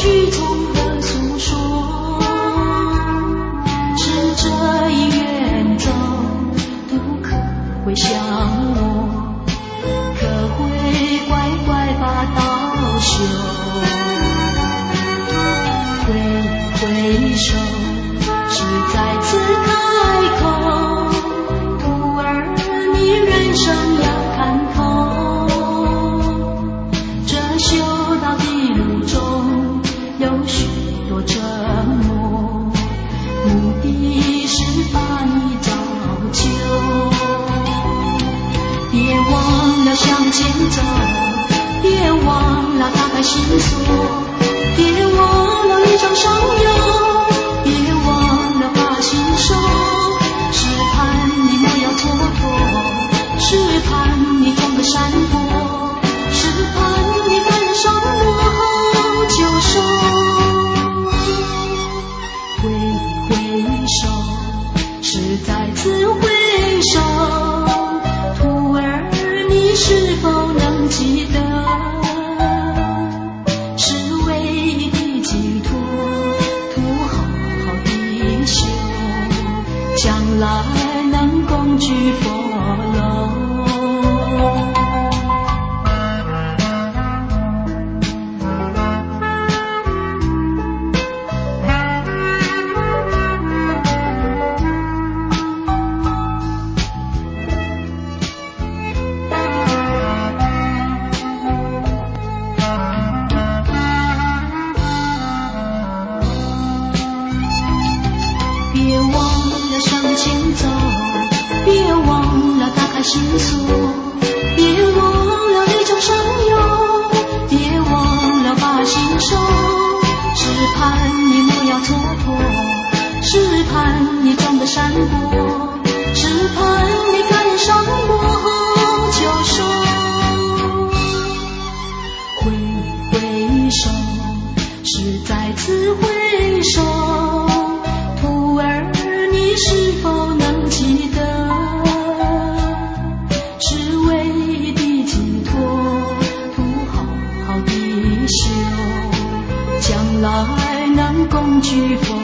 曲中的诉说是这一远走，又可回想。我，目的是把你照就。别忘了向前走，别忘了打开心锁。是否能记得？是唯一的寄托，图好好的修，将来能共聚佛忘了打开心锁，别忘了一张山油，别忘了把心收。只盼你莫要蹉跎，只盼你撞得山坡，只盼你翻山坡。后就收。挥挥手，是再次挥手，徒儿你是否将来能共聚风。